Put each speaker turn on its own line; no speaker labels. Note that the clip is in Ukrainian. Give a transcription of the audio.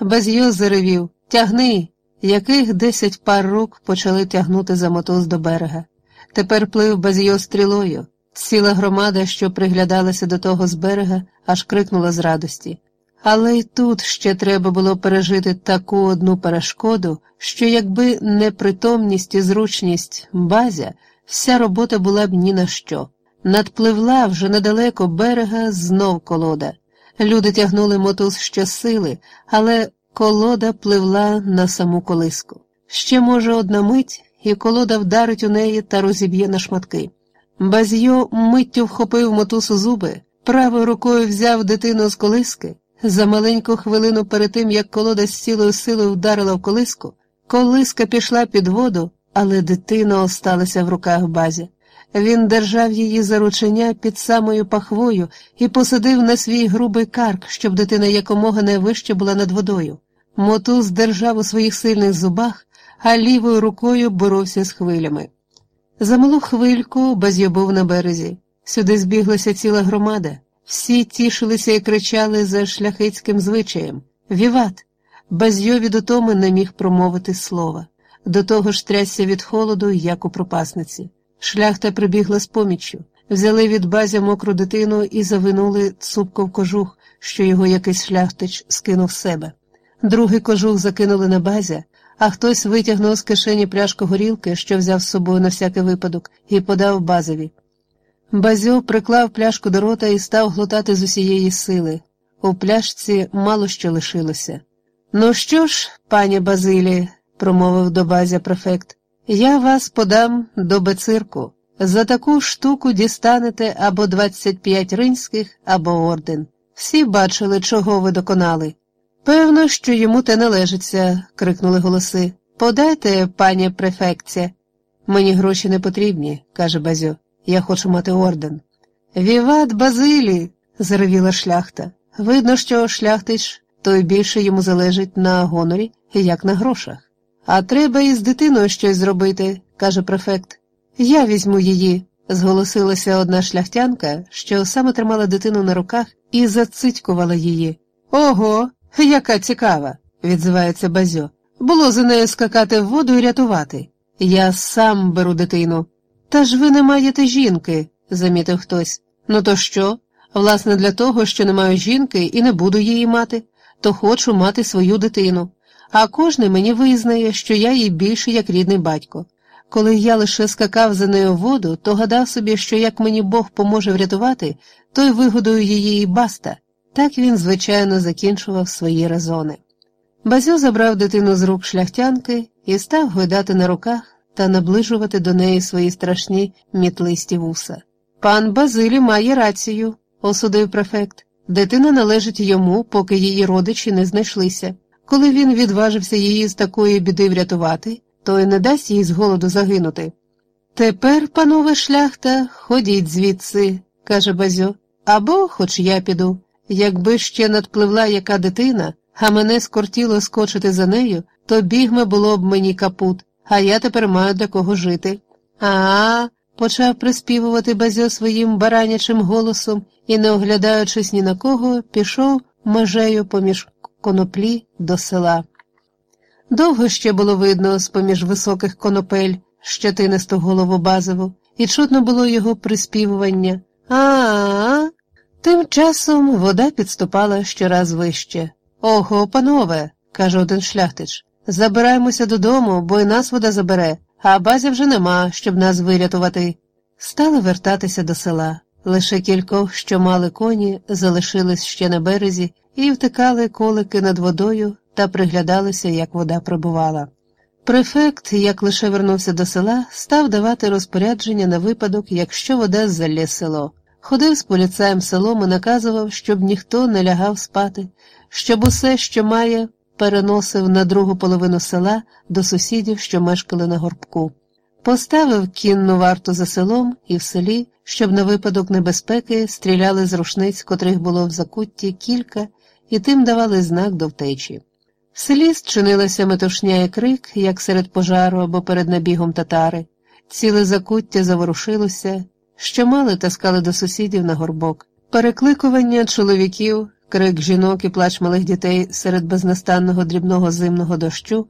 Без його заревів Тягни, яких десять пар рук почали тягнути за мотоз до берега. Тепер плив без його стрілою. Ціла громада, що приглядалася до того з берега, аж крикнула з радості. Але й тут ще треба було пережити таку одну перешкоду, що якби не притомність і зручність базя, вся робота була б ні на що. Надпливла вже недалеко берега знов колода. Люди тягнули мотуз щосили, але колода пливла на саму колиску. Ще, може, одна мить, і колода вдарить у неї та розіб'є на шматки. Базьо миттю вхопив мотуз у зуби, правою рукою взяв дитину з колиски. За маленьку хвилину перед тим, як колода з цілою силою вдарила в колиску, колиска пішла під воду, але дитина осталася в руках базі. Він держав її за ручення під самою пахвою і посадив на свій грубий карк, щоб дитина якомога найвище була над водою. Мотуз держав у своїх сильних зубах, а лівою рукою боровся з хвилями. За малу хвильку Базьо на березі. Сюди збіглася ціла громада. Всі тішилися і кричали за шляхетським звичаєм Віват! Базьо від утоми не міг промовити слова. До того ж трясся від холоду, як у пропасниці. Шляхта прибігла з поміччю, взяли від базя мокру дитину і завинули цупко в кожух, що його якийсь шляхтич скинув себе. Другий кожух закинули на базя, а хтось витягнув з кишені пляшку горілки, що взяв з собою на всякий випадок, і подав базові. Базьо приклав пляшку до рота і став глотати з усієї сили. У пляшці мало що лишилося. Ну що ж, пані Базилі, промовив до базя префект, я вас подам до бецирку. За таку штуку дістанете або 25 ринських, або орден. Всі бачили, чого ви доконали. Певно, що йому те належиться, крикнули голоси. Подайте, пані префекція. Мені гроші не потрібні, каже Базьо. Я хочу мати орден. Віват Базилі, заревіла шляхта. Видно, що шляхтич той більше йому залежить на гонорі, як на грошах. А треба із дитиною щось зробити, каже префект. Я візьму її, зголосилася одна шляхтянка, що саме тримала дитину на руках і зацитькувала її. Ого, яка цікава, відзивається Базьо. Було за нею скакати в воду і рятувати. Я сам беру дитину. Та ж ви не маєте жінки, замітив хтось. Ну то що? Власне, для того, що не маю жінки і не буду її мати, то хочу мати свою дитину. А кожний мені визнає, що я їй більше як рідний батько. Коли я лише скакав за нею в воду, то гадав собі, що як мені Бог поможе врятувати, то й вигодую її і баста. Так він, звичайно, закінчував свої резони. Базьо забрав дитину з рук шляхтянки і став гойдати на руках та наближувати до неї свої страшні мітлисті вуса. Пан Базилі має рацію, осудив префект. Дитина належить йому, поки її родичі не знайшлися. Коли він відважився її з такої біди врятувати, то й не дасть їй з голоду загинути. Тепер, панове шляхта, ходіть звідси, каже Базьо, або хоч я піду. Якби ще надпливла яка дитина, а мене скортіло скочити за нею, то бігме було б мені капут, а я тепер маю для кого жити. А, почав приспівувати Базьо своїм баранячим голосом і, не оглядаючись ні на кого, пішов межею поміж коноплі до села. Довго ще було видно з поміж високих конопель щетинисту голову базову, і чутно було його приспівування. А, -а, -а. Тим часом вода підступала щораз вище. Ого, панове, каже один шляхтич, забираємося додому, бо й нас вода забере, а базі вже нема, щоб нас вирятувати. Стали вертатися до села. Лише кількох, що мали коні, залишились ще на березі і втикали колики над водою та приглядалися, як вода прибувала. Префект, як лише вернувся до села, став давати розпорядження на випадок, якщо вода залє село. Ходив з поліцаєм селом і наказував, щоб ніхто не лягав спати, щоб усе, що має, переносив на другу половину села до сусідів, що мешкали на горбку. Поставив кінну варту за селом і в селі, щоб на випадок небезпеки стріляли з рушниць, котрих було в закутті кілька, і тим давали знак до втечі. В селі зчинилася метушня і крик, як серед пожару або перед набігом татари. Ціле закуття заворушилося, що мали таскали до сусідів на горбок. Перекликування чоловіків, Крик жінок і плач малих дітей серед безнастанного дрібного зимного дощу